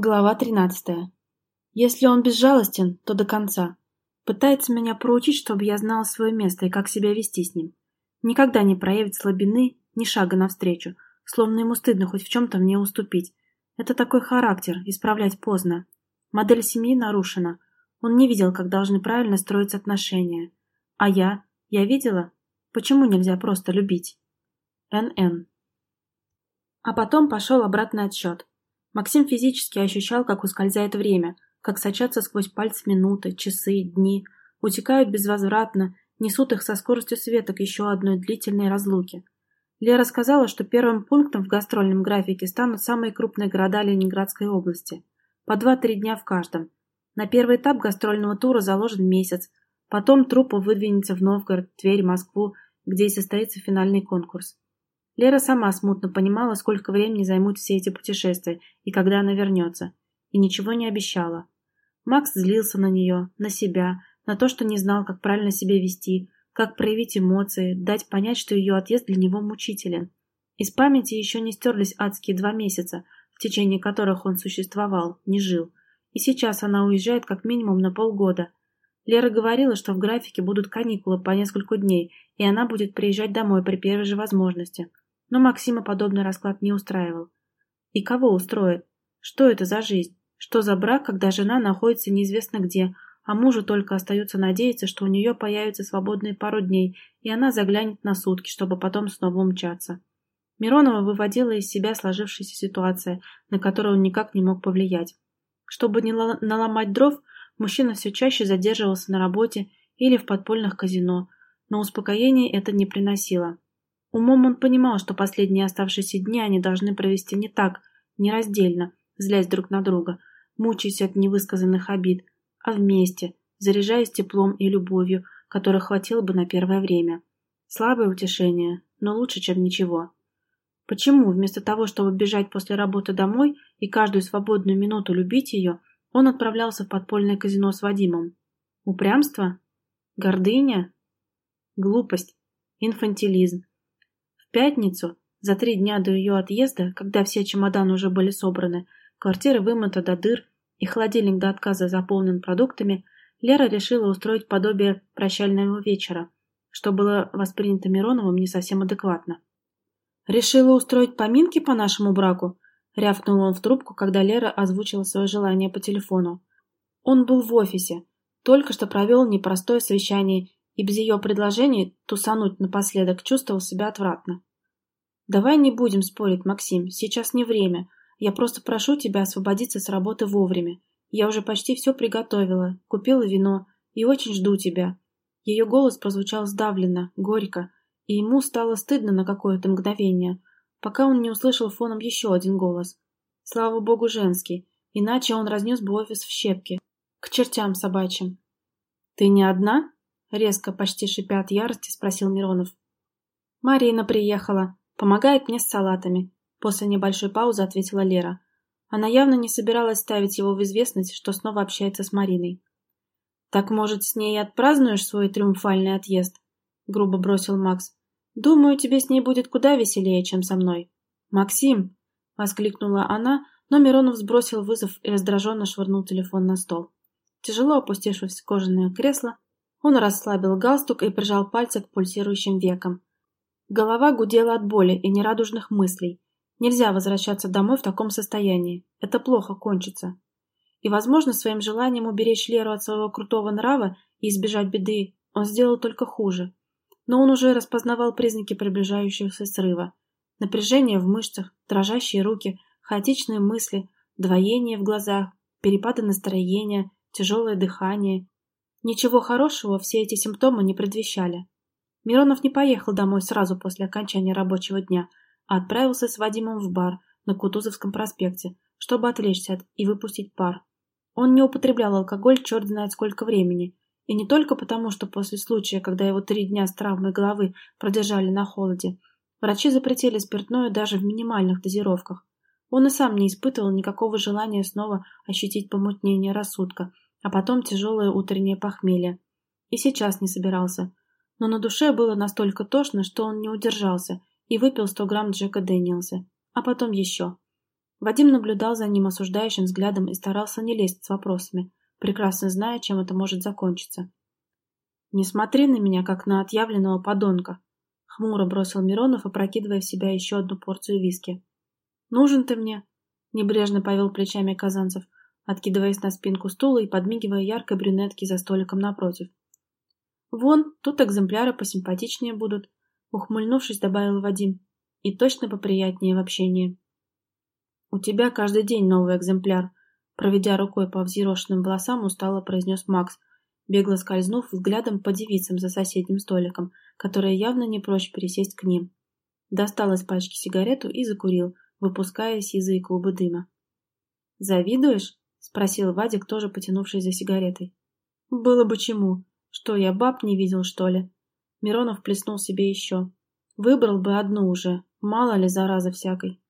Глава тринадцатая. Если он безжалостен, то до конца. Пытается меня проучить, чтобы я знал свое место и как себя вести с ним. Никогда не проявит слабины, ни шага навстречу, словно ему стыдно хоть в чем-то мне уступить. Это такой характер, исправлять поздно. Модель семьи нарушена. Он не видел, как должны правильно строиться отношения. А я? Я видела? Почему нельзя просто любить? Н.Н. А потом пошел обратный отсчет. Максим физически ощущал, как ускользает время, как сочатся сквозь пальцы минуты, часы, дни, утекают безвозвратно, несут их со скоростью света к еще одной длительной разлуке. Лера сказала, что первым пунктом в гастрольном графике станут самые крупные города Ленинградской области. По два-три дня в каждом. На первый этап гастрольного тура заложен месяц, потом труппа выдвинется в Новгород, Тверь, Москву, где и состоится финальный конкурс. Лера сама смутно понимала, сколько времени займут все эти путешествия и когда она вернется, и ничего не обещала. Макс злился на нее, на себя, на то, что не знал, как правильно себя вести, как проявить эмоции, дать понять, что ее отъезд для него мучителен. Из памяти еще не стерлись адские два месяца, в течение которых он существовал, не жил. И сейчас она уезжает как минимум на полгода. Лера говорила, что в графике будут каникулы по несколько дней, и она будет приезжать домой при первой же возможности. Но Максима подобный расклад не устраивал. И кого устроит? Что это за жизнь? Что за брак, когда жена находится неизвестно где, а мужу только остается надеяться, что у нее появятся свободные пару дней, и она заглянет на сутки, чтобы потом снова умчаться. Миронова выводила из себя сложившаяся ситуация, на которую он никак не мог повлиять. Чтобы не наломать дров, мужчина все чаще задерживался на работе или в подпольных казино, но успокоения это не приносило. Умом он понимал, что последние оставшиеся дни они должны провести не так, не раздельно, злясь друг на друга, мучаясь от невысказанных обид, а вместе, заряжаясь теплом и любовью, которой хватило бы на первое время. Слабое утешение, но лучше, чем ничего. Почему, вместо того, чтобы бежать после работы домой и каждую свободную минуту любить ее, он отправлялся в подпольное казино с Вадимом? Упрямство? Гордыня? Глупость? Инфантилизм? Пятницу, за три дня до ее отъезда, когда все чемоданы уже были собраны, квартира вымыта до дыр и холодильник до отказа заполнен продуктами, Лера решила устроить подобие прощального вечера, что было воспринято Мироновым не совсем адекватно. «Решила устроить поминки по нашему браку?» — рявкнул он в трубку, когда Лера озвучила свое желание по телефону. Он был в офисе, только что провел непростое совещание и без ее предложений тусануть напоследок чувствовал себя отвратно. «Давай не будем спорить, Максим, сейчас не время. Я просто прошу тебя освободиться с работы вовремя. Я уже почти все приготовила, купила вино и очень жду тебя». Ее голос прозвучал сдавленно, горько, и ему стало стыдно на какое-то мгновение, пока он не услышал фоном еще один голос. Слава богу, женский, иначе он разнес бы офис в щепки. К чертям собачьим. «Ты не одна?» — резко, почти шипя от ярости, спросил Миронов. «Марина приехала. Помогает мне с салатами», — после небольшой паузы ответила Лера. Она явно не собиралась ставить его в известность, что снова общается с Мариной. «Так, может, с ней отпразднуешь свой триумфальный отъезд?» — грубо бросил Макс. «Думаю, тебе с ней будет куда веселее, чем со мной». «Максим!» — воскликнула она, но Миронов сбросил вызов и раздраженно швырнул телефон на стол. Тяжело опустившись в кожаное кресло, он расслабил галстук и прижал пальцы к пульсирующим векам. Голова гудела от боли и нерадужных мыслей. Нельзя возвращаться домой в таком состоянии. Это плохо кончится. И, возможно, своим желанием уберечь Леру от своего крутого нрава и избежать беды, он сделал только хуже. Но он уже распознавал признаки приближающегося срыва. Напряжение в мышцах, дрожащие руки, хаотичные мысли, двоение в глазах, перепады настроения, тяжелое дыхание, Ничего хорошего все эти симптомы не предвещали. Миронов не поехал домой сразу после окончания рабочего дня, а отправился с Вадимом в бар на Кутузовском проспекте, чтобы отвлечься от и выпустить пар. Он не употреблял алкоголь черт знает сколько времени, и не только потому, что после случая, когда его три дня с травмой головы продержали на холоде, врачи запретили спиртное даже в минимальных дозировках. Он и сам не испытывал никакого желания снова ощутить помутнение рассудка – а потом тяжелое утреннее похмелье. И сейчас не собирался. Но на душе было настолько тошно, что он не удержался и выпил сто грамм Джека Дэниелса, а потом еще. Вадим наблюдал за ним осуждающим взглядом и старался не лезть с вопросами, прекрасно зная, чем это может закончиться. «Не смотри на меня, как на отъявленного подонка», — хмуро бросил Миронов, опрокидывая в себя еще одну порцию виски. «Нужен ты мне», — небрежно повел плечами Казанцев, откидываясь на спинку стула и подмигивая яркой брюнетке за столиком напротив. «Вон, тут экземпляры посимпатичнее будут», — ухмыльнувшись, добавил Вадим. «И точно поприятнее в общении». «У тебя каждый день новый экземпляр», — проведя рукой по взъерошенным волосам, устало произнес Макс, бегло скользнув взглядом по девицам за соседним столиком, которые явно не прочь пересесть к ним. Достал из пачки сигарету и закурил, выпуская сизые клубы дыма. «Завидуешь?» — спросил Вадик, тоже потянувшись за сигаретой. «Было бы чему. Что, я баб не видел, что ли?» Миронов плеснул себе еще. «Выбрал бы одну уже, мало ли заразы всякой».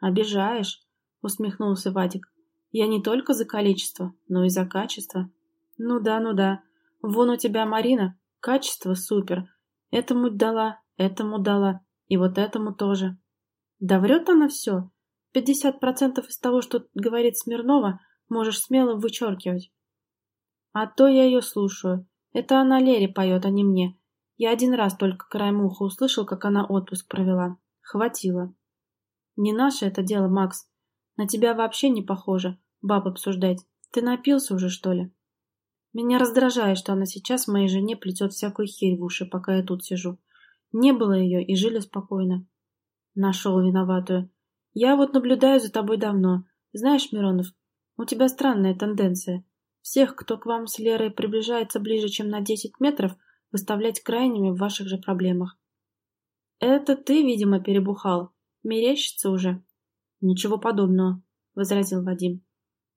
«Обижаешь?» — усмехнулся Вадик. «Я не только за количество, но и за качество». «Ну да, ну да. Вон у тебя Марина. Качество супер. Этому дала, этому дала. И вот этому тоже». «Да врет она все. Пятьдесят процентов из того, что говорит Смирнова, можешь смело вычеркивать». «А то я ее слушаю. Это она Лере поет, а не мне. Я один раз только краем уха услышал, как она отпуск провела. Хватило». «Не наше это дело, Макс. На тебя вообще не похоже, баб обсуждать. Ты напился уже, что ли?» Меня раздражает, что она сейчас моей жене плетет всякую херь в уши, пока я тут сижу. Не было ее, и жили спокойно. Нашел виноватую. Я вот наблюдаю за тобой давно. Знаешь, Миронов, у тебя странная тенденция. Всех, кто к вам с Лерой приближается ближе, чем на десять метров, выставлять крайними в ваших же проблемах. Это ты, видимо, перебухал. Мерещится уже. Ничего подобного, возразил Вадим.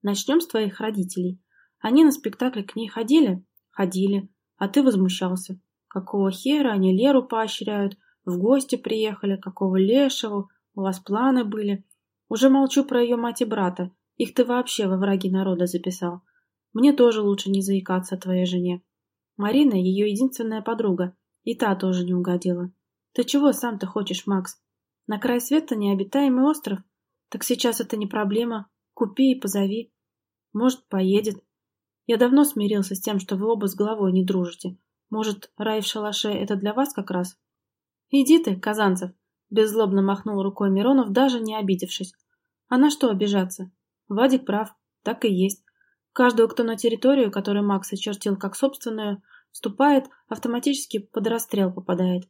Начнем с твоих родителей. Они на спектакль к ней ходили? Ходили. А ты возмущался. Какого хера они Леру поощряют? В гости приехали? Какого лешего? У вас планы были? Уже молчу про ее мать и брата. Их ты вообще во враги народа записал. Мне тоже лучше не заикаться о твоей жене. Марина — ее единственная подруга. И та тоже не угодила. Ты чего сам-то хочешь, Макс? На край света необитаемый остров? Так сейчас это не проблема. Купи и позови. Может, поедет. Я давно смирился с тем, что вы оба с головой не дружите. Может, рай в шалаше — это для вас как раз? Иди ты, Казанцев, — беззлобно махнул рукой Миронов, даже не обидевшись. А на что обижаться? Вадик прав, так и есть. Каждого, кто на территорию, которую Макс очертил как собственную, вступает, автоматически под расстрел попадает.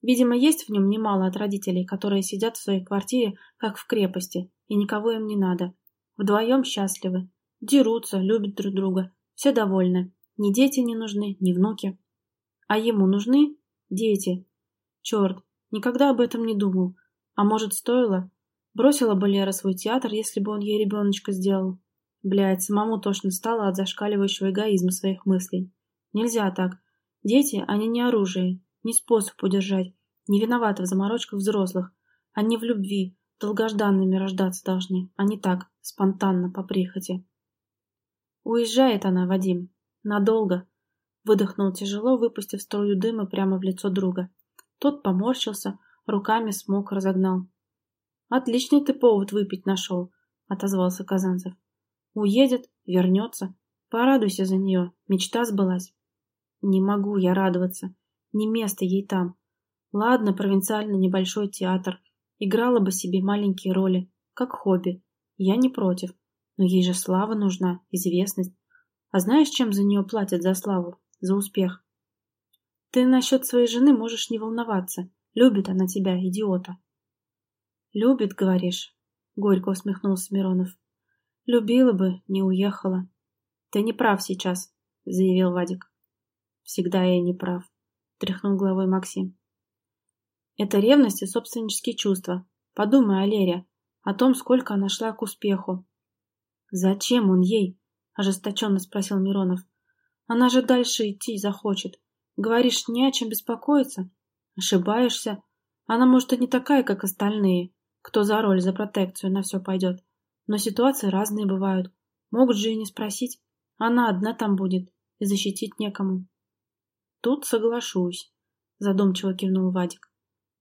Видимо, есть в нем немало от родителей, которые сидят в своей квартире, как в крепости, и никого им не надо. Вдвоем счастливы. Дерутся, любят друг друга. Все довольны. Ни дети не нужны, ни внуки. А ему нужны дети. Черт, никогда об этом не думал. А может, стоило? Бросила бы Лера свой театр, если бы он ей ребеночка сделал. Блядь, самому тошно стало от зашкаливающего эгоизма своих мыслей. Нельзя так. Дети, они не оружие, не способ удержать, не виноваты в заморочках взрослых. Они в любви, долгожданными рождаться должны, а не так, спонтанно, по прихоти. Уезжает она, Вадим. Надолго. Выдохнул тяжело, выпустив струю дыма прямо в лицо друга. Тот поморщился, руками смог разогнал. «Отличный ты повод выпить нашел», — отозвался Казанцев. «Уедет, вернется. Порадуйся за нее, мечта сбылась». «Не могу я радоваться. Не место ей там. Ладно, провинциальный небольшой театр. Играла бы себе маленькие роли, как хобби. Я не против. Но ей же слава нужна, известность. А знаешь, чем за нее платят за славу? За успех. Ты насчет своей жены можешь не волноваться. Любит она тебя, идиота. Любит, говоришь? Горько усмехнулся Миронов. Любила бы, не уехала. Ты не прав сейчас, заявил Вадик. Всегда я не прав, тряхнул головой Максим. Это ревность и собственнические чувства. Подумай о Лере, о том, сколько она шла к успеху, «Зачем он ей?» – ожесточенно спросил Миронов. «Она же дальше идти захочет. Говоришь, не о чем беспокоиться? Ошибаешься. Она, может, и не такая, как остальные, кто за роль, за протекцию на все пойдет. Но ситуации разные бывают. Могут же и не спросить. Она одна там будет, и защитить некому». «Тут соглашусь», – задумчиво кивнул Вадик.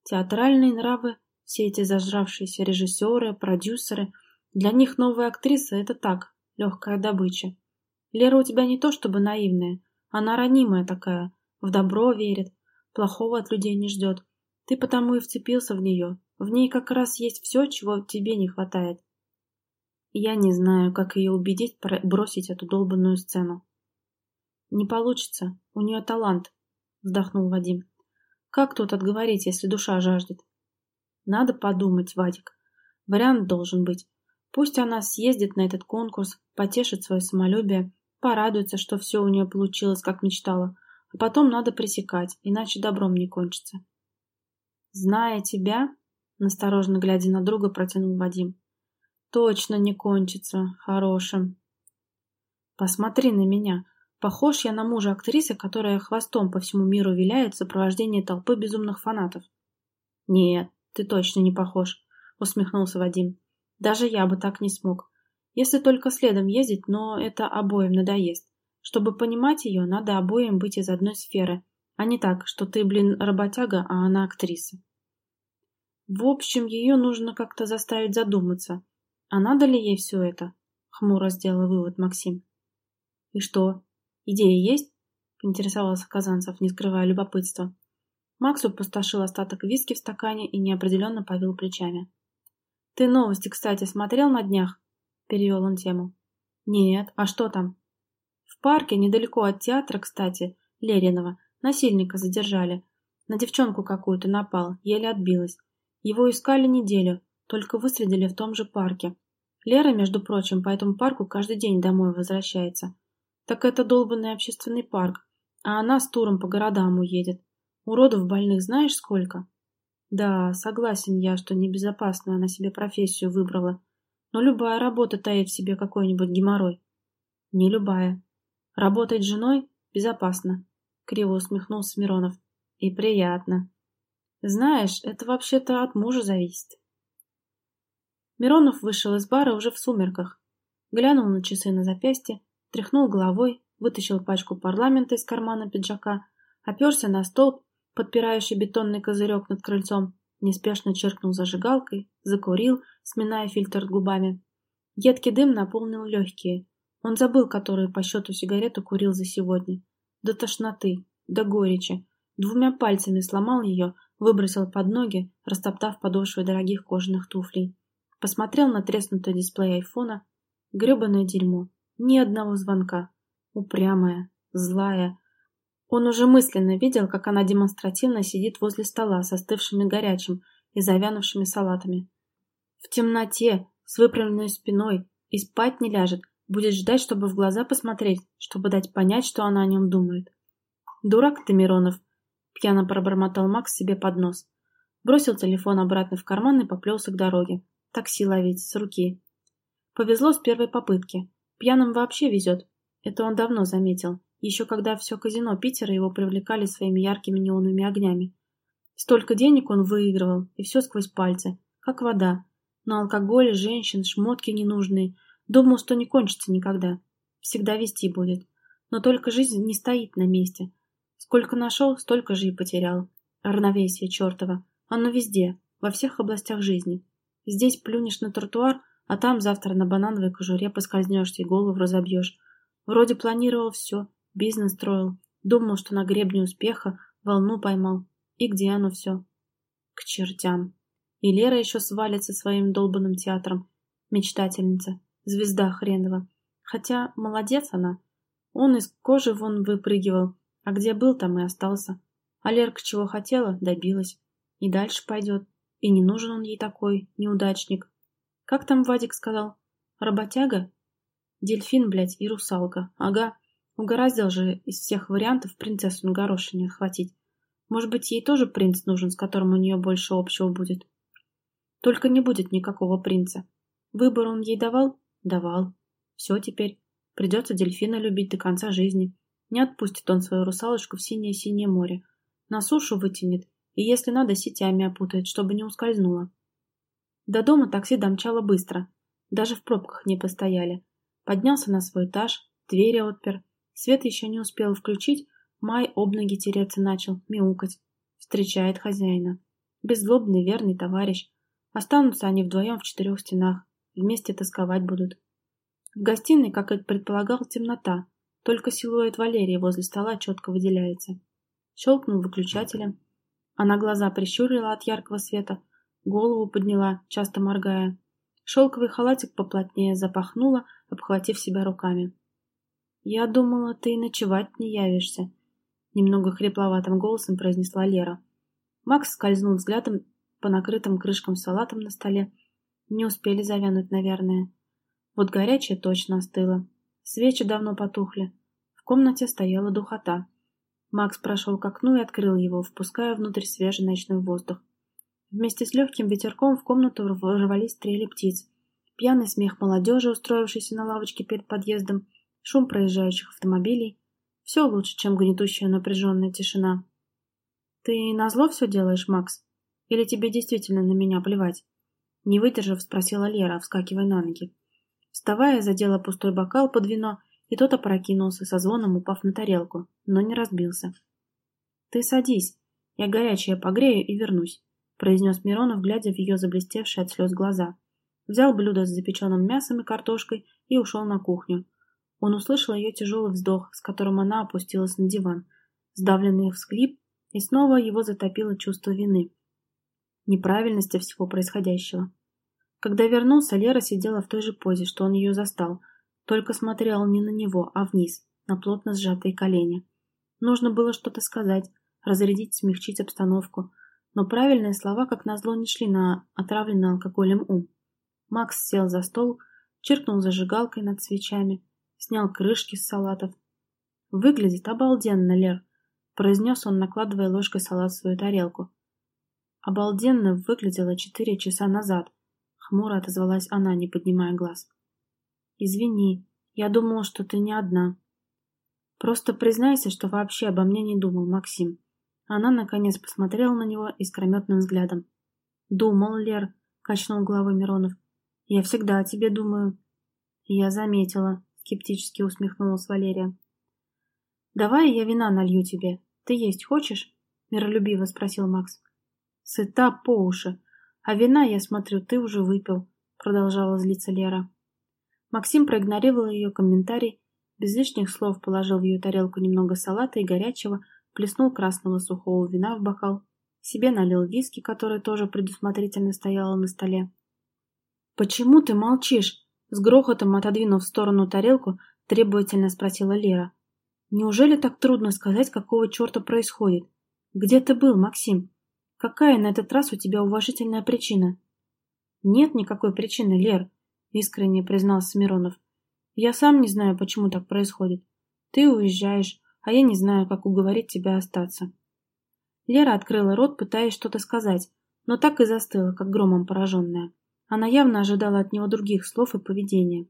«Театральные нравы, все эти зажравшиеся режиссеры, продюсеры – Для них новая актриса — это так, легкая добыча. Лера у тебя не то чтобы наивная, она ранимая такая, в добро верит, плохого от людей не ждет. Ты потому и вцепился в нее. В ней как раз есть все, чего тебе не хватает. Я не знаю, как ее убедить бросить эту долбанную сцену. Не получится, у нее талант, вздохнул Вадим. Как тут отговорить, если душа жаждет? Надо подумать, Вадик. Вариант должен быть. Пусть она съездит на этот конкурс, потешит свое самолюбие, порадуется, что все у нее получилось, как мечтала, а потом надо пресекать, иначе добром не кончится. Зная тебя, настороженно глядя на друга, протянул Вадим. Точно не кончится хорошим. Посмотри на меня. Похож я на мужа актрисы, которая хвостом по всему миру виляет в сопровождении толпы безумных фанатов. Нет, ты точно не похож, усмехнулся Вадим. Даже я бы так не смог. Если только следом ездить, но это обоим надоест. Чтобы понимать ее, надо обоим быть из одной сферы, а не так, что ты, блин, работяга, а она актриса. В общем, ее нужно как-то заставить задуматься. А надо ли ей все это? Хмуро сделал вывод Максим. И что, идеи есть? Поинтересовался Казанцев, не скрывая любопытства. Макс опустошил остаток виски в стакане и неопределенно повел плечами. «Ты новости, кстати, смотрел на днях?» — перевел он тему. «Нет, а что там?» «В парке, недалеко от театра, кстати, Леринова, насильника задержали. На девчонку какую-то напал, еле отбилась. Его искали неделю, только выследили в том же парке. Лера, между прочим, по этому парку каждый день домой возвращается. Так это долбанный общественный парк, а она с туром по городам уедет. Уродов больных знаешь сколько?» Да, согласен я, что небезопасную она себе профессию выбрала. Но любая работа таит в себе какой-нибудь геморрой. Не любая. Работать женой безопасно. Криво усмехнулся Миронов. И приятно. Знаешь, это вообще-то от мужа зависит. Миронов вышел из бара уже в сумерках. Глянул на часы на запястье, тряхнул головой, вытащил пачку парламента из кармана пиджака, оперся на столб подпирающий бетонный козырек над крыльцом, неспешно черкнул зажигалкой, закурил, сминая фильтр губами. Едкий дым наполнил легкие. Он забыл, которую по счету сигарету курил за сегодня. До тошноты, до горечи. Двумя пальцами сломал ее, выбросил под ноги, растоптав подошвы дорогих кожаных туфлей. Посмотрел на треснутый дисплей айфона. Гребаное дерьмо. Ни одного звонка. Упрямая, злая, он уже мысленно видел, как она демонстративно сидит возле стола с остывшими горячим и завянувшими салатами. В темноте, с выпрямленной спиной, и спать не ляжет, будет ждать, чтобы в глаза посмотреть, чтобы дать понять, что она о нем думает. «Дурак ты, Миронов!» — пьяно пробормотал Макс себе под нос. Бросил телефон обратно в карман и поплелся к дороге. Такси ловить, с руки. Повезло с первой попытки. Пьяным вообще везет. Это он давно заметил еще когда все казино Питера его привлекали своими яркими неоновыми огнями. Столько денег он выигрывал, и все сквозь пальцы, как вода. На алкоголе, женщин, шмотки ненужные. Думал, что не кончится никогда. Всегда вести будет. Но только жизнь не стоит на месте. Сколько нашел, столько же и потерял. Равновесие чертова. Оно везде, во всех областях жизни. Здесь плюнешь на тротуар, а там завтра на банановой кожуре поскользнешься и голову разобьешь. Вроде планировал все, Бизнес строил. Думал, что на гребне успеха волну поймал. И где оно все? К чертям. И Лера еще свалится своим долбанным театром. Мечтательница. Звезда хренова. Хотя молодец она. Он из кожи вон выпрыгивал. А где был, там и остался. А Лерка чего хотела, добилась. И дальше пойдет. И не нужен он ей такой, неудачник. Как там Вадик сказал? Работяга? Дельфин, блядь, и русалка. Ага. Угораздил же из всех вариантов принцессу на горошине хватить. Может быть, ей тоже принц нужен, с которым у нее больше общего будет. Только не будет никакого принца. Выбор он ей давал? Давал. Все теперь. Придется дельфина любить до конца жизни. Не отпустит он свою русалочку в синее-синее море. На сушу вытянет, и если надо, сетями опутает, чтобы не ускользнула. До дома такси домчало быстро. Даже в пробках не постояли. Поднялся на свой этаж, двери отпер, Свет еще не успел включить, Май об ноги тереться начал, мяукать. Встречает хозяина. Беззлобный, верный товарищ. Останутся они вдвоем в четырех стенах. вместе тосковать будут. В гостиной, как и предполагал, темнота, только силуэт Валерии возле стола четко выделяется. Щелкнул выключателем. Она глаза прищурила от яркого света, голову подняла, часто моргая. Шелковый халатик поплотнее запахнула, обхватив себя руками. «Я думала, ты и ночевать не явишься», — немного хрипловатым голосом произнесла Лера. Макс скользнул взглядом по накрытым крышкам салатам на столе. Не успели завянуть, наверное. Вот горячее точно остыло. Свечи давно потухли. Комнате стояла духота. Макс прошел к окну и открыл его, впуская внутрь свежий ночной воздух. Вместе с легким ветерком в комнату ворвались стрели птиц. Пьяный смех молодежи, устроившейся на лавочке перед подъездом, шум проезжающих автомобилей. Все лучше, чем гнетущая напряженная тишина. «Ты назло все делаешь, Макс? Или тебе действительно на меня плевать?» Не выдержав, спросила Лера, вскакивая на ноги. Вставая, задела пустой бокал под вино, и тот опрокинулся, со звоном упав на тарелку, но не разбился. «Ты садись, я горячее погрею и вернусь», произнес Миронов, глядя в ее заблестевшие от слез глаза. Взял блюдо с запеченным мясом и картошкой и ушел на кухню. Он услышал ее тяжелый вздох, с которым она опустилась на диван, сдавленный всклип, и снова его затопило чувство вины, неправильности всего происходящего. Когда вернулся, Лера сидела в той же позе, что он ее застал, только смотрела не на него, а вниз, на плотно сжатые колени. Нужно было что-то сказать, разрядить, смягчить обстановку, но правильные слова, как назло, не шли на отравленный алкоголем ум. Макс сел за стол, чиркнул зажигалкой над свечами, снял крышки с салатов. «Выглядит обалденно, Лер», — произнес он, накладывая ложкой салат в свою тарелку. «Обалденно выглядело четыре часа назад», — хмуро отозвалась она, не поднимая глаз. «Извини, я думала, что ты не одна». «Просто признайся, что вообще обо мне не думал, Максим». Она, наконец, посмотрела на него искрометным взглядом. «Думал, Лер», — качнул головой Миронов. «Я всегда о тебе думаю». «Я заметила», скептически усмехнулась Валерия. «Давай я вина налью тебе. Ты есть хочешь?» — миролюбиво спросил Макс. «Сыта по уши. А вина, я смотрю, ты уже выпил», — продолжала злиться Лера. Максим проигнорировал ее комментарий, без лишних слов положил в ее тарелку немного салата и горячего, плеснул красного сухого вина в бокал, себе налил виски, которая тоже предусмотрительно стояла на столе. «Почему ты молчишь?» С грохотом отодвинув в сторону тарелку, требовательно спросила Лера. «Неужели так трудно сказать, какого черта происходит? Где ты был, Максим? Какая на этот раз у тебя уважительная причина?» «Нет никакой причины, Лер», — искренне признался Миронов. «Я сам не знаю, почему так происходит. Ты уезжаешь, а я не знаю, как уговорить тебя остаться». Лера открыла рот, пытаясь что-то сказать, но так и застыла, как громом пораженная. Она явно ожидала от него других слов и поведения.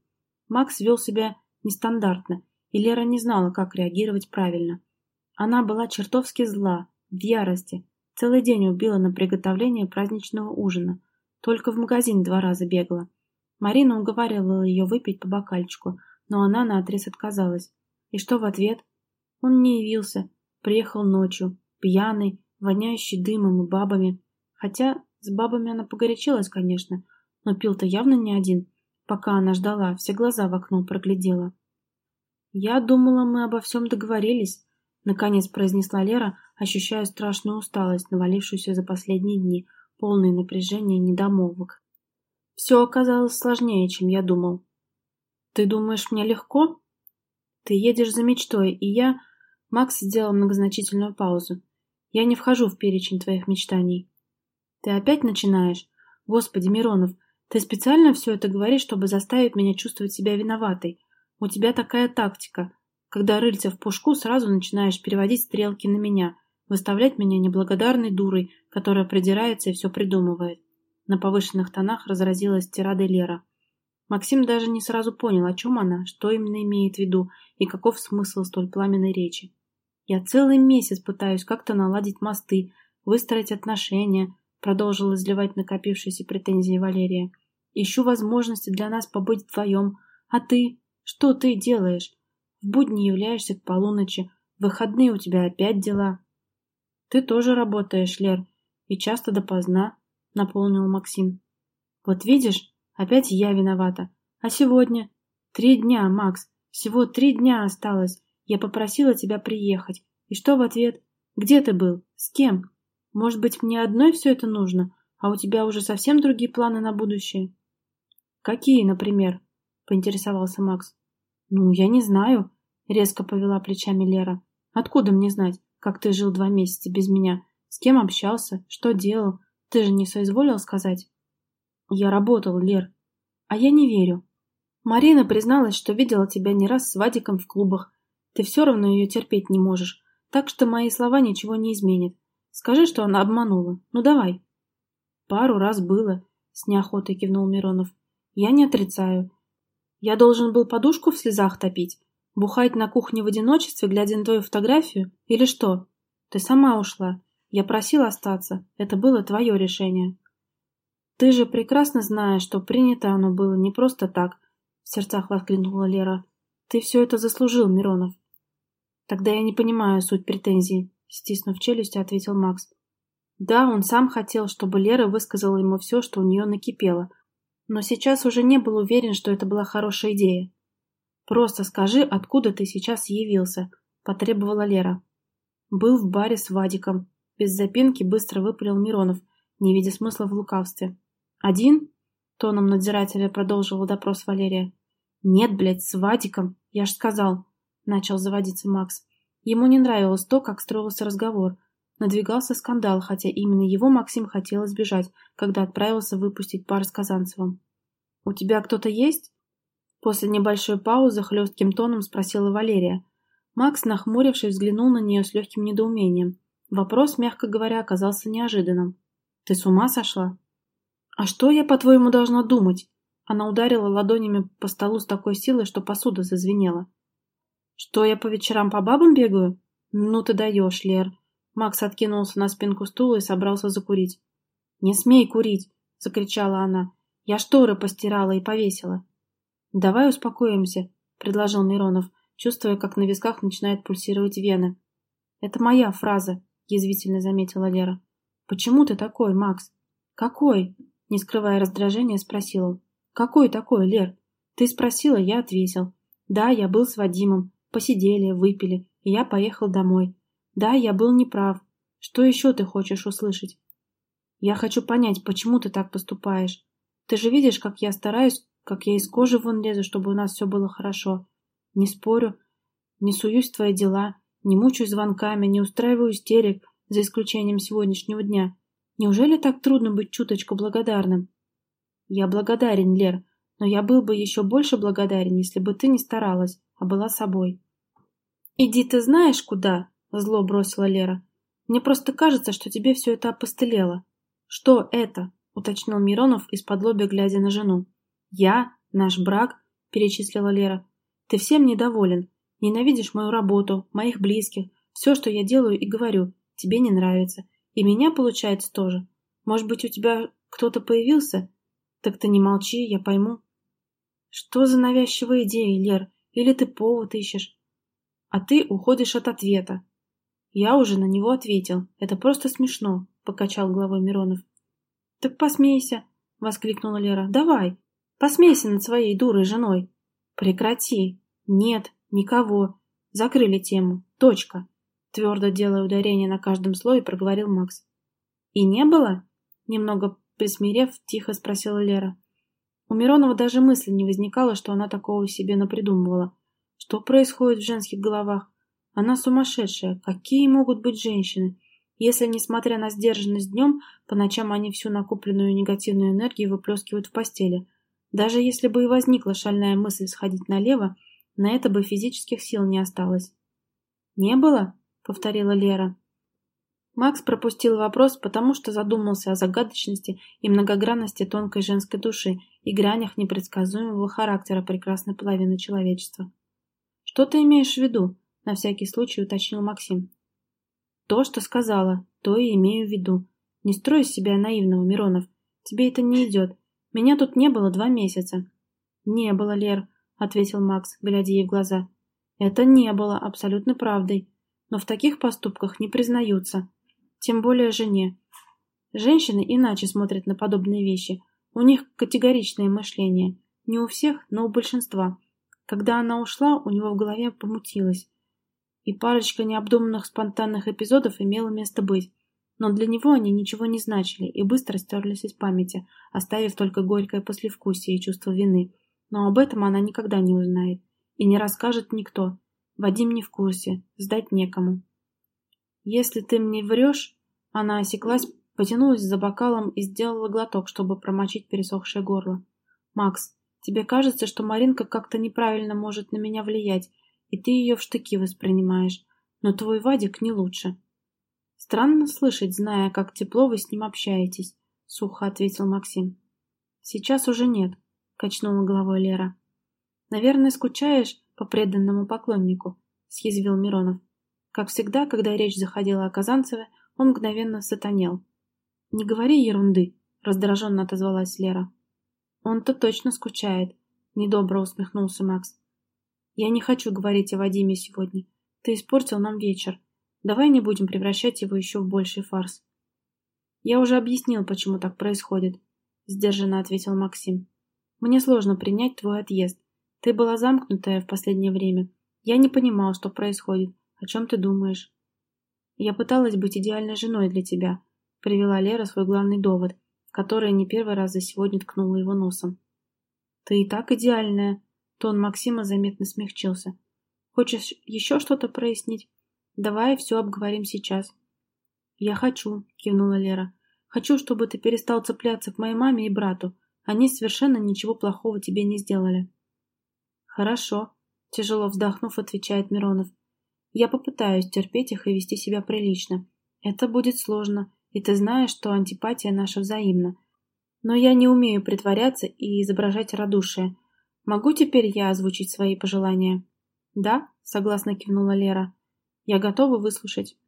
Макс вел себя нестандартно, и Лера не знала, как реагировать правильно. Она была чертовски зла, в ярости. Целый день убила на приготовление праздничного ужина. Только в магазин два раза бегала. Марина уговаривала ее выпить по бокальчику, но она наотрез отказалась. И что в ответ? Он не явился, приехал ночью, пьяный, воняющий дымом и бабами. Хотя с бабами она погорячилась, конечно, но пил-то явно не один. Пока она ждала, все глаза в окно проглядела. «Я думала, мы обо всем договорились», — наконец произнесла Лера, ощущая страшную усталость, навалившуюся за последние дни, полное напряжение и недомолвок. «Все оказалось сложнее, чем я думал». «Ты думаешь, мне легко?» «Ты едешь за мечтой, и я...» Макс сделал многозначительную паузу. «Я не вхожу в перечень твоих мечтаний». «Ты опять начинаешь? Господи, Миронов, ты специально все это говоришь, чтобы заставить меня чувствовать себя виноватой. У тебя такая тактика. Когда рыльца в пушку, сразу начинаешь переводить стрелки на меня, выставлять меня неблагодарной дурой, которая придирается и все придумывает. На повышенных тонах разразилась тирада Лера. Максим даже не сразу понял, о чем она, что именно имеет в виду и каков смысл столь пламенной речи. Я целый месяц пытаюсь как-то наладить мосты, выстроить отношения, Продолжила изливать накопившиеся претензии Валерия. Ищу возможности для нас побыть вдвоем. А ты? Что ты делаешь? В будни являешься к полуночи, в выходные у тебя опять дела. Ты тоже работаешь, Лер, и часто допоздна, наполнил Максим. Вот видишь, Опять я виновата. А сегодня? Три дня, Макс. Всего три дня осталось. Я попросила тебя приехать. И что в ответ? Где ты был? С кем? Может быть, мне одной все это нужно, а у тебя уже совсем другие планы на будущее? Какие, например? Поинтересовался Макс. Ну, я не знаю. Резко повела плечами Лера. Откуда мне знать, как ты жил два месяца без меня? С кем общался? Что делал? Ты же не соизволил сказать? Я работал, Лер. А я не верю. Марина призналась, что видела тебя не раз с Вадиком в клубах. Ты все равно ее терпеть не можешь. Так что мои слова ничего не изменят. Скажи, что она обманула. Ну давай. Пару раз было, с неохотой кивнул Миронов. Я не отрицаю. Я должен был подушку в слезах топить? Бухать на кухне в одиночестве, глядя на твою фотографию? Или что? Ты сама ушла. Я просил остаться. Это было твое решение. Ты же прекрасно знаешь, что принято оно было не просто так, в сердцах воскликнула Лера. Ты все это заслужил, Миронов. Тогда я не понимаю суть претензий, стиснув челюсть, ответил Макс. Да, он сам хотел, чтобы Лера высказала ему все, что у нее накипело, но сейчас уже не был уверен, что это была хорошая идея. «Просто скажи, откуда ты сейчас явился», — потребовала Лера. «Был в баре с Вадиком», — без запинки быстро выпалил Миронов, не видя смысла в лукавстве. «Один?» — тоном надзирателя продолжила допрос Валерия. «Нет, блядь, с Вадиком, я ж сказал», — начал заводиться Макс. Ему не нравилось то, как строился разговор. Надвигался скандал, хотя именно его Максим хотел избежать, когда отправился выпустить пар с Казанцевым. «У тебя кто-то есть?» После небольшой паузы хлестким тоном спросила Валерия. Макс, нахмурившись, взглянул на нее с легким недоумением. Вопрос, мягко говоря, оказался неожиданным. «Ты с ума сошла?» «А что я, по-твоему, должна думать?» Она ударила ладонями по столу с такой силой, что посуда зазвенела. «Что я по вечерам по бабам бегаю? Ну ты даешь, Лер!» Макс откинулся на спинку стула и собрался закурить. «Не смей курить!» — закричала она. «Я шторы постирала и повесила. «Давай успокоимся», — предложил Миронов, чувствуя, как на висках начинает пульсировать вены. «Это моя фраза», — язвительно заметила Лера. «Почему ты такой, Макс?» «Какой?» — не скрывая раздражения, спросил он. «Какой такой, Лер?» «Ты спросила, я ответил. Да, я был с Вадимом. Посидели, выпили, и я поехал домой. Да, я был неправ. Что еще ты хочешь услышать?» «Я хочу понять, почему ты так поступаешь. Ты же видишь, как я стараюсь как я из кожи вон лезу, чтобы у нас все было хорошо. Не спорю, не суюсь в твои дела, не мучаюсь звонками, не устраиваю истерик, за исключением сегодняшнего дня. Неужели так трудно быть чуточку благодарным? Я благодарен, Лер, но я был бы еще больше благодарен, если бы ты не старалась, а была собой. Иди ты знаешь куда, зло бросила Лера. Мне просто кажется, что тебе все это опостылело. Что это? уточнил Миронов из-под лобя, глядя на жену. «Я? Наш брак?» – перечислила Лера. «Ты всем недоволен. Ненавидишь мою работу, моих близких. Все, что я делаю и говорю, тебе не нравится. И меня, получается, тоже. Может быть, у тебя кто-то появился? Так ты не молчи, я пойму». «Что за навязчивые идеи, Лер? Или ты повод ищешь?» «А ты уходишь от ответа». «Я уже на него ответил. Это просто смешно», — покачал головой Миронов. «Так посмейся», — воскликнула Лера. «Давай, Посмейся над своей дурой женой. Прекрати. Нет, никого. Закрыли тему. Точка. Твердо делая ударение на каждом слое, проговорил Макс. И не было? Немного присмирев, тихо спросила Лера. У Миронова даже мысли не возникало, что она такого себе напридумывала. Что происходит в женских головах? Она сумасшедшая. Какие могут быть женщины? Если, несмотря на сдержанность днем, по ночам они всю накопленную негативную энергию выплескивают в постели – даже если бы и возникла шальная мысль сходить налево, на это бы физических сил не осталось. «Не было?» — повторила Лера. Макс пропустил вопрос, потому что задумался о загадочности и многогранности тонкой женской души и гранях непредсказуемого характера прекрасной половины человечества. «Что ты имеешь в виду?» — на всякий случай уточнил Максим. «То, что сказала, то и имею в виду. Не строй из себя наивного, Миронов. Тебе это не идет. Меня тут не было два месяца. Не было, Лер, ответил Макс, глядя ей в глаза. Это не было абсолютно правдой, но в таких поступках не признаются, тем более жене. Женщины иначе смотрят на подобные вещи. У них категоричное мышление. Не у всех, но у большинства. Когда она ушла, у него в голове помутилось. И парочка необдуманных спонтанных эпизодов имела место быть. Но для него они ничего не значили и быстро стерлись из памяти, оставив только горькое послевкусие и чувство вины. Но об этом она никогда не узнает. И не расскажет никто. Вадим не в курсе, сдать некому. «Если ты мне врешь...» Она осеклась, потянулась за бокалом и сделала глоток, чтобы промочить пересохшее горло. «Макс, тебе кажется, что Маринка как-то неправильно может на меня влиять, и ты ее в штыки воспринимаешь, но твой Вадик не лучше». «Странно слышать, зная, как тепло вы с ним общаетесь», — сухо ответил Максим. «Сейчас уже нет», — качнула головой Лера. «Наверное, скучаешь по преданному поклоннику», — съязвил Миронов. Как всегда, когда речь заходила о Казанцеве, он мгновенно сатанел. «Не говори ерунды», — раздраженно отозвалась Лера. «Он-то точно скучает», — недобро усмехнулся Макс. «Я не хочу говорить о Вадиме сегодня. Ты испортил нам вечер. Давай не будем превращать его еще в больший фарс». «Я уже объяснил, почему так происходит», — сдержанно ответил Максим. «Мне сложно принять твой отъезд. Ты была замкнутая в последнее время. Я не понимал, что происходит, о чем ты думаешь? Я пыталась быть идеальной женой для тебя, привела Лера свой главный довод, который не первый раз за сегодня ткнула его носом. Ты и так идеальная, тон Максима заметно смягчился. Хочешь еще что-то прояснить? Давай все обговорим сейчас. Я хочу, кивнула Лера. Хочу, чтобы ты перестал цепляться к моей маме и брату. Они совершенно ничего плохого тебе не сделали. Хорошо, тяжело вздохнув, отвечает Миронов. Я попытаюсь терпеть их и вести себя прилично. Это будет сложно, и ты знаешь, что антипатия наша взаимна. Но я не умею притворяться и изображать радушие. Могу теперь я озвучить свои пожелания? Да, согласно кивнула Лера. Я готова выслушать.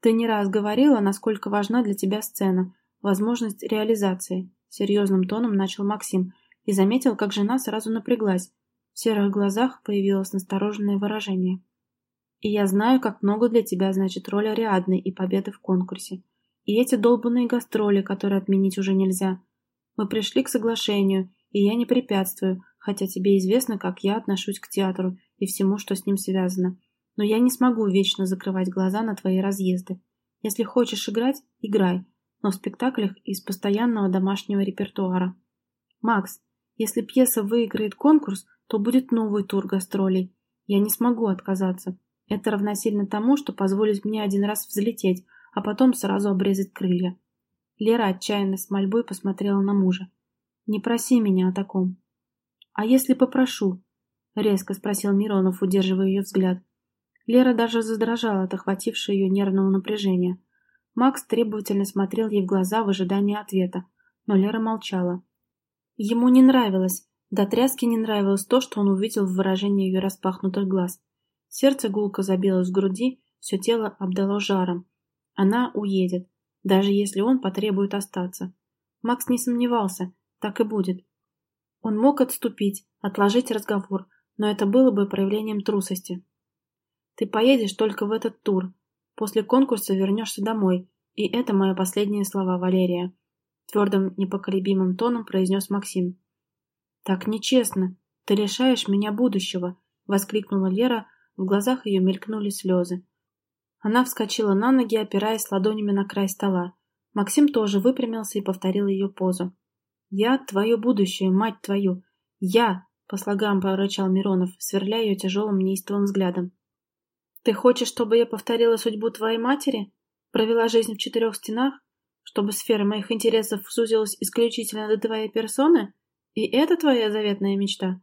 Ты не раз говорила, насколько важна для тебя сцена, возможность реализации. Серьезным тоном начал Максим и заметил, как жена сразу напряглась. В серых глазах появилось настороженное выражение. И я знаю, как много для тебя значит роль Ариадны и победы в конкурсе. И эти долбанные гастроли, которые отменить уже нельзя. Мы пришли к соглашению, и я не препятствую, хотя тебе известно, как я отношусь к театру и всему, что с ним связано. Но я не смогу вечно закрывать глаза на твои разъезды. Если хочешь играть, играй, но в спектаклях из постоянного домашнего репертуара. Макс, если пьеса выиграет конкурс, то будет новый тур гастролей. Я не смогу отказаться. Это равносильно тому, что позволить мне один раз взлететь, а потом сразу обрезать крылья. Лера отчаянно с мольбой посмотрела на мужа. «Не проси меня о таком». «А если попрошу?» — резко спросил Миронов, удерживая ее взгляд. Лера даже задрожала от охватившего ее нервного напряжения. Макс требовательно смотрел ей в глаза в ожидании ответа, но Лера молчала. Ему не нравилось, до тряски не нравилось то, что он увидел в выражении ее распахнутых глаз. Сердце гулко забилось в груди, все тело обдало жаром. Она уедет, даже если он потребует остаться. Макс не сомневался, так и будет. Он мог отступить, отложить разговор, но это было бы проявлением трусости. Ты поедешь только в этот тур. После конкурса вернешься домой. И это мои последние слова, Валерия. Твердым, непоколебимым тоном произнес Максим. Так нечестно. Ты лишаешь меня будущего, воскликнула Лера, в глазах ее мелькнули слезы. Она вскочила на ноги, опираясь ладонями на край стола. Максим тоже выпрямился и повторил ее позу. «Я твое будущее, мать твою! Я!» — по слогам прорычал Миронов, сверляя ее тяжелым неистовым взглядом. «Ты хочешь, чтобы я повторила судьбу твоей матери? Провела жизнь в четырех стенах? Чтобы сфера моих интересов сузилась исключительно до твоей персоны? И это твоя заветная мечта?»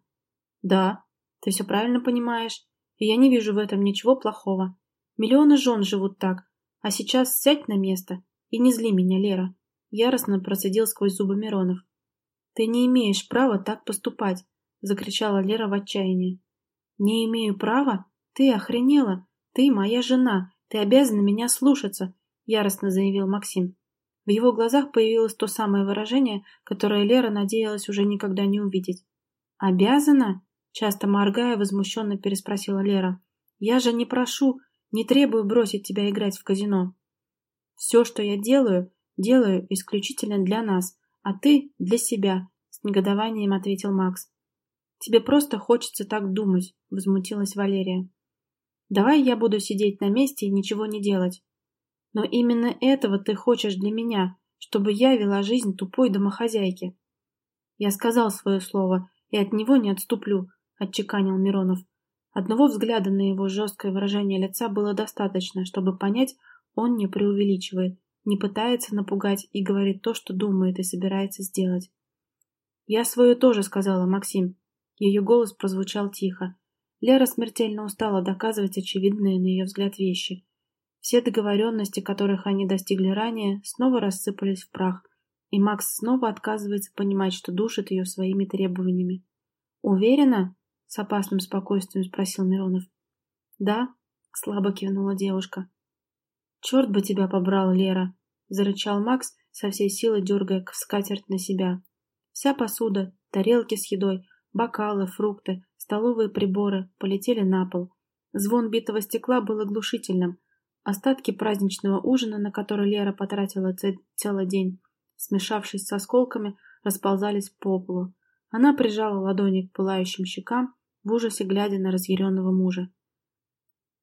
«Да, ты все правильно понимаешь и я не вижу в этом ничего плохого. Миллионы жен живут так, а сейчас сядь на место и не зли меня, Лера. Яростно процедил сквозь зубы Миронов. Ты не имеешь права так поступать, закричала Лера в отчаянии. Не имею права? Ты охренела? Ты моя жена, ты обязана меня слушаться, яростно заявил Максим. В его глазах появилось то самое выражение, которое Лера надеялась уже никогда не увидеть. «Обязана?» Часто моргая, возмущенно переспросила Лера. «Я же не прошу, не требую бросить тебя играть в казино. Все, что я делаю, делаю исключительно для нас, а ты для себя, с негодованием ответил Макс. Тебе просто хочется так думать, возмутилась Валерия. Давай я буду сидеть на месте и ничего не делать. Но именно этого ты хочешь для меня, чтобы я вела жизнь тупой домохозяйки. Я сказал свое слово и от него не отступлю, отчеканил Миронов. Одного взгляда на его жесткое выражение лица было достаточно, чтобы понять, он не преувеличивает, не пытается напугать и говорит то, что думает и собирается сделать. «Я свое тоже сказала, Максим». Ее голос прозвучал тихо. Лера смертельно устала доказывать очевидные на ее взгляд вещи. Все договоренности, которых они достигли ранее, снова рассыпались в прах, и Макс снова отказывается понимать, что душит ее своими требованиями. «Уверена?» — с опасным спокойствием спросил Миронов. «Да», — слабо кивнула девушка. «Черт бы тебя побрал, Лера!» — зарычал Макс, со всей силы дергая скатерть на себя. Вся посуда, тарелки с едой, бокалы, фрукты, столовые приборы полетели на пол. Звон битого стекла был оглушительным. Остатки праздничного ужина, на который Лера потратила целый день, смешавшись с осколками, расползались по полу. Она прижала ладони к пылающим щекам, в ужасе глядя на разъяренного мужа.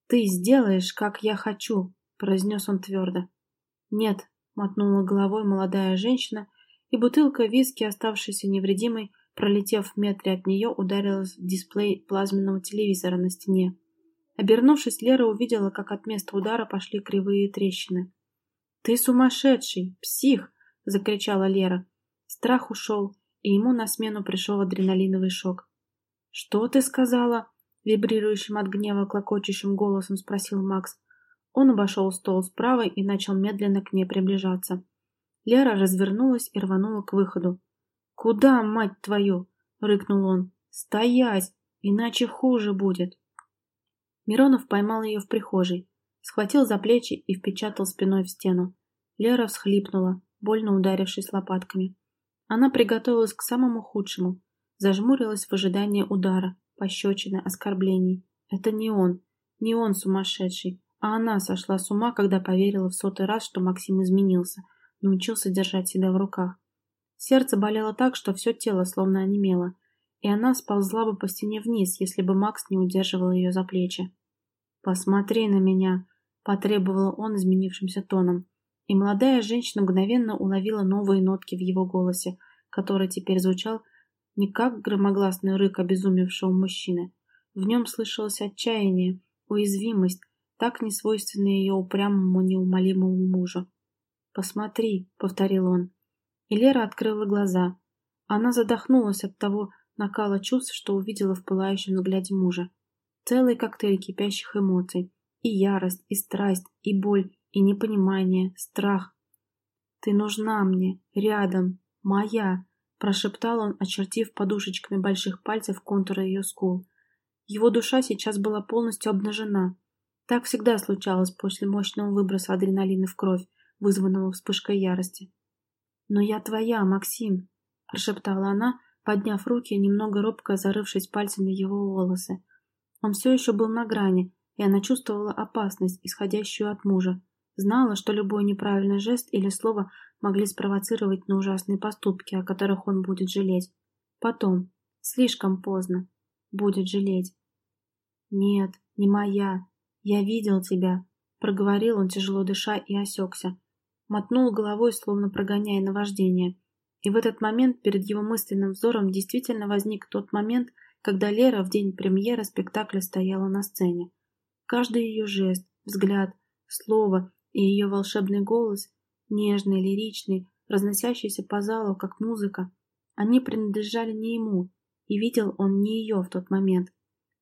«Ты сделаешь, как я хочу», — произнес он твердо. «Нет», — мотнула головой молодая женщина, и бутылка виски, оставшаяся невредимой, пролетев в метре от нее, ударилась в дисплей плазменного телевизора на стене. Обернувшись, Лера увидела, как от места удара пошли кривые трещины. «Ты сумасшедший! Псих!» — закричала Лера. Страх ушел, и ему на смену пришел адреналиновый шок. «Что ты сказала?» — вибрирующим от гнева клокочущим голосом спросил Макс. Он обошел стол справа и начал медленно к ней приближаться. Лера развернулась и рванула к выходу. «Куда, мать твою?» — рыкнул он. «Стоять! Иначе хуже будет!» Миронов поймал ее в прихожей, схватил за плечи и впечатал спиной в стену. Лера всхлипнула, больно ударившись лопатками. Она приготовилась к самому худшему, зажмурилась в ожидании удара, пощечины, оскорблений. Это не он, не он сумасшедший, а она сошла с ума, когда поверила в сотый раз, что Максим изменился, научился держать себя в руках. Сердце болело так, что все тело словно онемело, и она сползла бы по стене вниз, если бы Макс не удерживал ее за плечи. «Посмотри на меня!» — потребовал он изменившимся тоном. И молодая женщина мгновенно уловила новые нотки в его голосе, который теперь звучал не как громогласный рык обезумевшего мужчины. В нем слышалось отчаяние, уязвимость, так несвойственны ее упрямому неумолимому мужу. «Посмотри», — повторил он. И Лера открыла глаза. Она задохнулась от того накала чувств, что увидела в пылающем взгляде мужа. Целый коктейль кипящих эмоций. И ярость, и страсть, и боль, и непонимание, страх. «Ты нужна мне, рядом, моя», — прошептал он, очертив подушечками больших пальцев контуры ее скул. Его душа сейчас была полностью обнажена, так всегда случалось после мощного выброса адреналина в кровь, вызванного вспышкой ярости. «Но я твоя, Максим!» – прошептала она, подняв руки и немного робко зарывшись пальцами его волосы. Он все еще был на грани, и она чувствовала опасность, исходящую от мужа. Знала, что любой неправильный жест или слово могли спровоцировать на ужасные поступки, о которых он будет жалеть. Потом, слишком поздно, будет жалеть. «Нет, не моя, «Я видел тебя», — проговорил он, тяжело дыша, и осекся. Мотнул головой, словно прогоняя наваждение. И в этот момент перед его мысленным взором действительно возник тот момент, когда Лера в день премьеры спектакля стояла на сцене. Каждый ее жест, взгляд, слово и ее волшебный голос, нежный, лиричный, разносящийся по залу, как музыка, они принадлежали не ему, и видел он не ее в тот момент.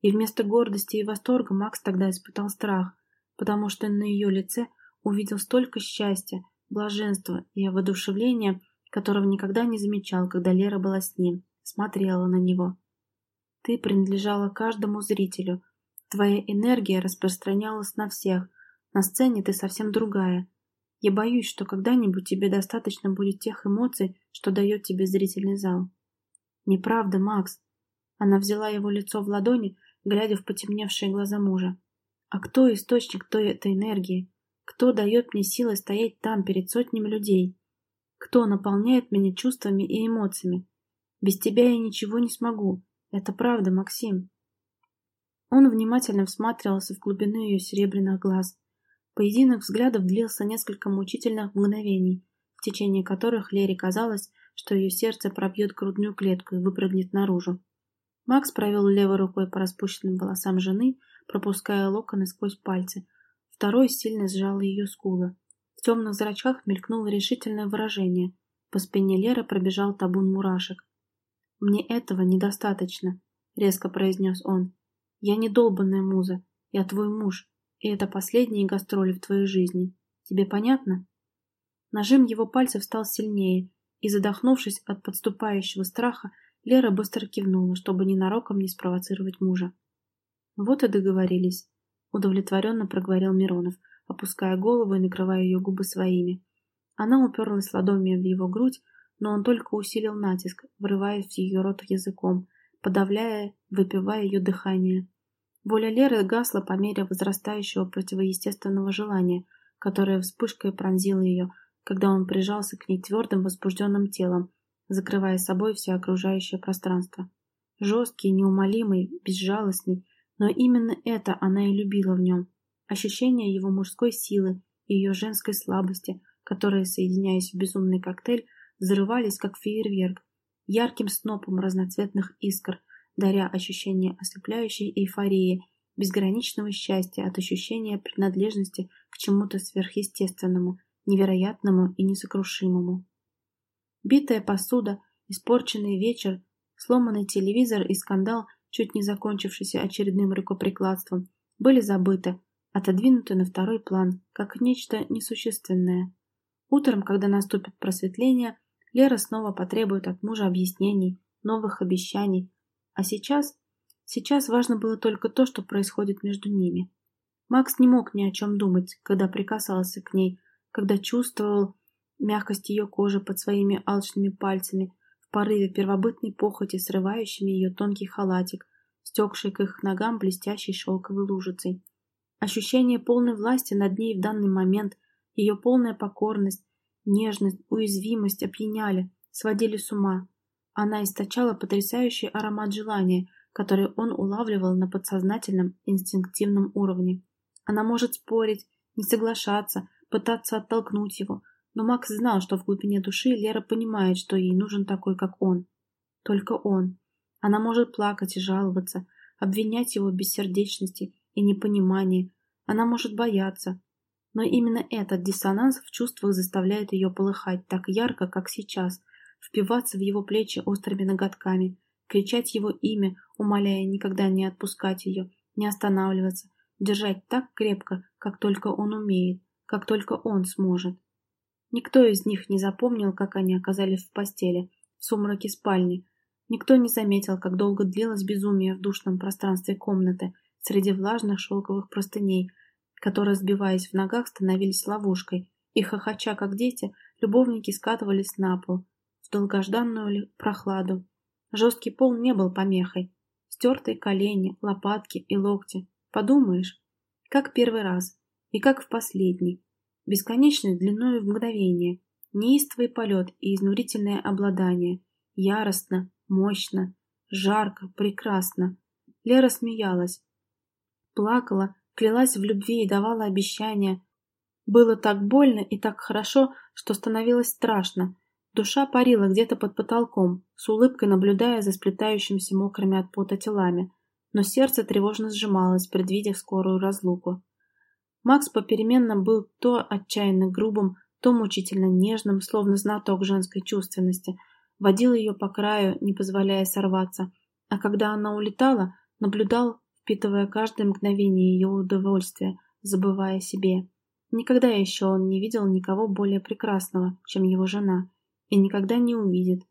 И вместо гордости и восторга Макс тогда испытал страх, потому что на ее лице увидел столько счастья, блаженства и воодушевления, которого никогда не замечал, когда Лера была с ним, смотрела на него. Ты принадлежала каждому зрителю. Твоя энергия распространялась на всех. На сцене ты совсем другая. Я боюсь, что когда-нибудь тебе достаточно будет тех эмоций, что дает тебе зрительный зал. Неправда, Макс. Она взяла его лицо в ладони, глядя в потемневшие глаза мужа. А кто источник той этой энергии? Кто дает мне силы стоять там перед сотнями людей? Кто наполняет меня чувствами и эмоциями? Без тебя я ничего не смогу. Это правда, Максим. Он внимательно всматривался в глубину ее серебряных глаз. Поединок взглядов длился несколько мучительных мгновений, в течение которых Лере казалось, что ее сердце пробьет грудную клетку и выпрыгнет наружу. Макс провел левой рукой по распущенным волосам жены, пропуская локоны сквозь пальцы. Второй сильно сжал ее скулы. В темных зрачках мелькнуло решительное выражение. По спине Леры пробежал табун мурашек. «Мне этого недостаточно», — резко произнес он. «Я не долбанная муза, я твой муж, и это последние гастроли в твоей жизни. Тебе понятно?» Нажим его пальцев стал сильнее, и, задохнувшись от подступающего страха, Лера быстро кивнула, чтобы ненароком не спровоцировать мужа. «Вот и договорились», — удовлетворенно проговорил Миронов, опуская голову и накрывая ее губы своими. Она уперлась ладонями в его грудь, но он только усилил натиск, врываясь в ее рот языком, подавляя, выпивая ее дыхание. Воля Леры гасла по мере возрастающего противоестественного желания, которое вспышкой пронзило ее, когда он прижался к ней твердым возбужденным телом, закрывая собой все окружающее пространство. Жесткий, неумолимый, безжалостный, но именно это она и любила в нем. Ощущение его мужской силы и ее женской слабости, которые, соединяясь в безумный коктейль, взрывались, как фейерверк, ярким снопом разноцветных искр, даря ощущение ослепляющей эйфории, безграничного счастья от ощущения принадлежности к чему-то сверхъестественному, невероятному и несокрушимому. Битая посуда, испорченный вечер, сломанный телевизор и скандал, чуть не закончившийся очередным рукоприкладством, были забыты, отодвинуты на второй план, как нечто несущественное. Утром, когда наступит просветление, Лера снова потребует от мужа объяснений, новых обещаний. А сейчас... Сейчас важно было только то, что происходит между ними. Макс не мог ни о чем думать, когда прикасался к ней, когда чувствовал мягкость ее кожи под своими алчными пальцами, порыве первобытной похоти, срывающими ее тонкий халатик, стекший к их ногам блестящей шелковой лужицей. Ощущение полной власти над ней в данный момент, ее полная покорность, нежность, уязвимость опьяняли, сводили с ума. Она источала потрясающий аромат желания, который он улавливал на подсознательном инстинктивном уровне. Она может спорить, не соглашаться, пытаться оттолкнуть его, но Макс знал, что в глубине души Лера понимает, что ей нужен такой, как он. Только он. Она может плакать и жаловаться, обвинять его в бессердечности и непонимании. Она может бояться. Но именно этот диссонанс в чувствах заставляет ее полыхать так ярко, как сейчас, впиваться в его плечи острыми ноготками, кричать его имя, умоляя никогда не отпускать ее, не останавливаться, держать так крепко, как только он умеет, как только он сможет. Никто из них не запомнил, как они оказались в постели, в сумраке спальни. Никто не заметил, как долго длилось безумие в душном пространстве комнаты, среди влажных шелковых простыней, которые, сбиваясь в ногах, становились ловушкой, и, хохоча, как дети, любовники скатывались на пол, в долгожданную прохладу. Жесткий пол не был помехой. Стертые колени, лопатки и локти. Подумаешь, как первый раз, и как в последний, бесконечной длиной в мгновение, неистовый полет и изнурительное обладание, яростно, мощно, жарко, прекрасно. Лера смеялась, плакала, клялась в любви и давала обещания. Было так больно и так хорошо, что становилось страшно. Душа парила где-то под потолком, с улыбкой наблюдая за сплетающимися мокрыми от пота телами, но сердце тревожно сжималось, предвидя скорую разлуку. Макс попеременно был то отчаянно грубым, то мучительно нежным, словно знаток женской чувственности, водил ее по краю, не позволяя сорваться, а когда она улетала, наблюдал, впитывая каждое мгновение ее удовольствия, забывая о себе. Никогда еще он не видел никого более прекрасного, чем его жена, и никогда не увидит.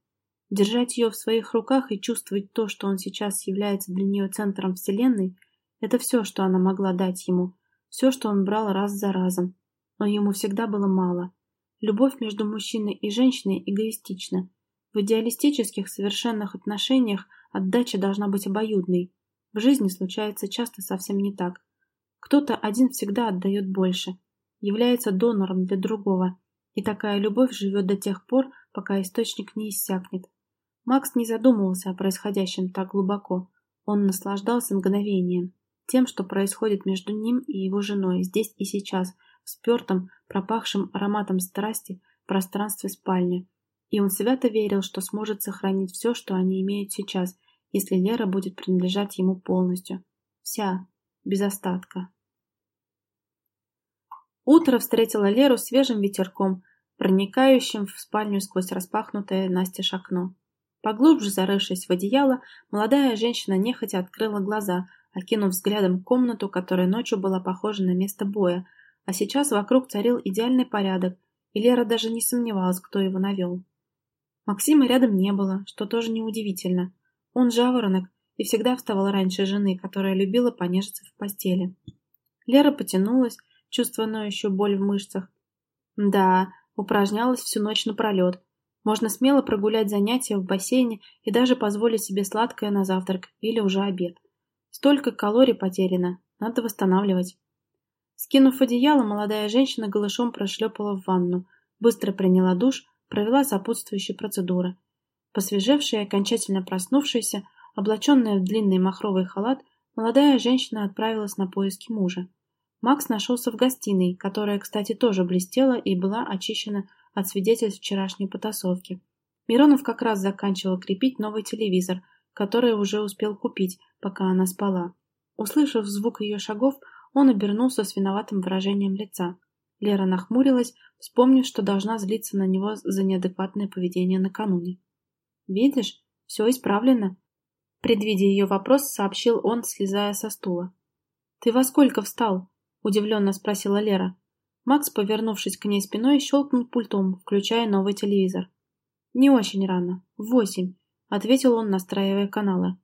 Держать ее в своих руках и чувствовать то, что он сейчас является для нее центром Вселенной, это все, что она могла дать ему – все, что он брал раз за разом. Но ему всегда было мало. Любовь между мужчиной и женщиной эгоистична. В идеалистических совершенных отношениях отдача должна быть обоюдной. В жизни случается часто совсем не так. Кто-то один всегда отдает больше, является донором для другого. И такая любовь живет до тех пор, пока источник не иссякнет. Макс не задумывался о происходящем так глубоко. Он наслаждался мгновением, тем, что происходит между ним и его женой здесь и сейчас, в спертом, пропахшем ароматом страсти пространстве спальни. И он свято верил, что сможет сохранить все, что они имеют сейчас, если Лера будет принадлежать ему полностью. Вся, без остатка. Утро встретило Леру свежим ветерком, проникающим в спальню сквозь распахнутое настежь окно. Поглубже зарывшись в одеяло, молодая женщина нехотя открыла глаза, окинув взглядом комнату, которая ночью была похожа на место боя, а сейчас вокруг царил идеальный порядок, и Лера даже не сомневалась, кто его навел. Максима рядом не было, что тоже неудивительно. Он жаворонок и всегда вставал раньше жены, которая любила понежиться в постели. Лера потянулась, чувствуя ноющую боль в мышцах. Да, упражнялась всю ночь напролет. Можно смело прогулять занятия в бассейне и даже позволить себе сладкое на завтрак или уже обед. Столько калорий потеряно, надо восстанавливать. Скинув одеяло, молодая женщина голышом прошлепала в ванну, быстро приняла душ, провела сопутствующие процедуры. Посвежевшая и окончательно проснувшаяся, облаченная в длинный махровый халат, молодая женщина отправилась на поиски мужа. Макс нашелся в гостиной, которая, кстати, тоже блестела и была очищена от свидетельств вчерашней потасовки. Миронов как раз заканчивал крепить новый телевизор, который уже успел купить, пока она спала. Услышав звук ее шагов, он обернулся с виноватым выражением лица. Лера нахмурилась, вспомнив, что должна злиться на него за неадекватное поведение накануне. «Видишь, все исправлено», — предвидя ее вопрос, сообщил он, слезая со стула. «Ты во сколько встал?» — удивленно спросила Лера. Макс, повернувшись к ней спиной, щелкнул пультом, включая новый телевизор. «Не очень рано. В восемь», — ответил он, настраивая каналы.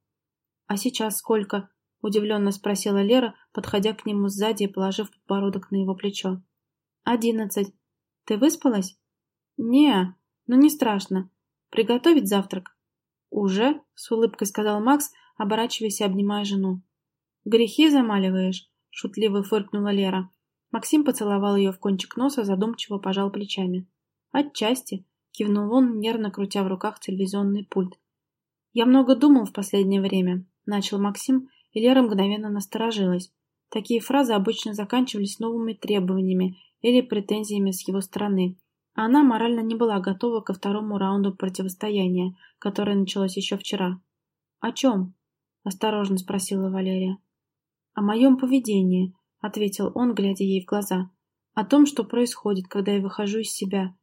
«А сейчас сколько?» — удивленно спросила Лера, подходя к нему сзади и положив подбородок на его плечо. «Одиннадцать. Ты выспалась?» «Не, но не страшно. Приготовить завтрак?» «Уже?» — с улыбкой сказал Макс, оборачиваясь и обнимая жену. «Грехи замаливаешь?» — шутливо фыркнула Лера. Максим поцеловал ее в кончик носа, задумчиво пожал плечами. «Отчасти», — кивнул он, нервно крутя в руках телевизионный пульт. «Я много думал в последнее время», — начал Максим, и Лера мгновенно насторожилась. Такие фразы обычно заканчивались новыми требованиями или претензиями с его стороны, а она морально не была готова ко второму раунду противостояния, которое началось еще вчера. «О чем?» – осторожно спросила Валерия. «О моем поведении», – ответил он, глядя ей в глаза. «О том, что происходит, когда я выхожу из себя.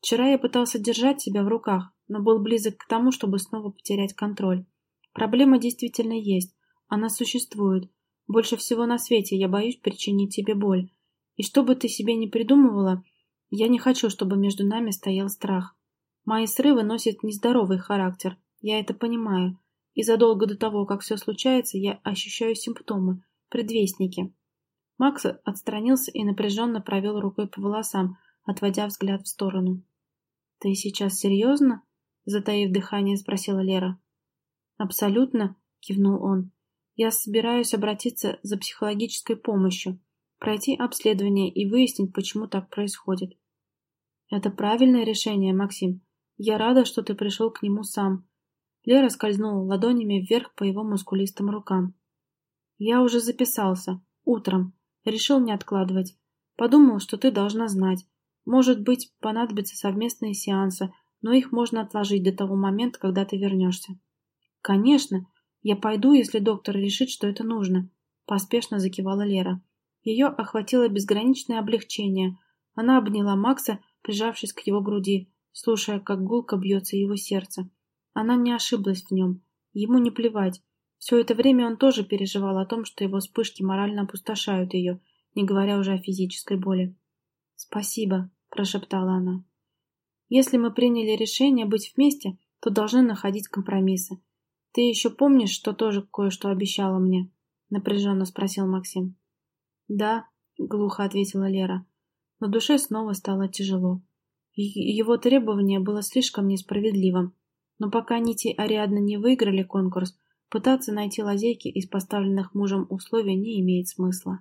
Вчера я пытался держать себя в руках, но был близок к тому, чтобы снова потерять контроль. Проблема действительно есть, она существует. Больше всего на свете я боюсь причинить тебе боль. И что бы ты себе не придумывала, я не хочу, чтобы между нами стоял страх. Мои срывы носят нездоровый характер, я это понимаю. И задолго до того, как все случается, я ощущаю симптомы, предвестники. Макс отстранился и напряженно провел рукой по волосам, отводя взгляд в сторону. «Ты сейчас серьезно?» — затаив дыхание, спросила Лера. «Абсолютно», — кивнул он. Я собираюсь обратиться за психологической помощью, пройти обследование и выяснить, почему так происходит. Это правильное решение, Максим. Я рада, что ты пришел к нему сам. Лера скользнула ладонями вверх по его мускулистым рукам. Я уже записался. Утром. Решил не откладывать. Подумал, что ты должна знать. Может быть, понадобятся совместные сеансы, но их можно отложить до того момента, когда ты вернешься. Конечно, «Я пойду, если доктор решит, что это нужно», — поспешно закивала Лера. Ее охватило безграничное облегчение. Она обняла Макса, прижавшись к его груди, слушая, как гулко бьется его сердце. Она не ошиблась в нем. Ему не плевать. Все это время он тоже переживал о том, что его вспышки морально опустошают ее, не говоря уже о физической боли. «Спасибо», — прошептала она. «Если мы приняли решение быть вместе, то должны находить компромиссы. «Ты еще помнишь, что тоже кое-что обещала мне?» — напряженно спросил Максим. «Да», — глухо ответила Лера. На душе снова стало тяжело. Его требование было слишком несправедливым. Но пока Нити Ариадна не выиграли конкурс, пытаться найти лазейки из поставленных мужем условий не имеет смысла.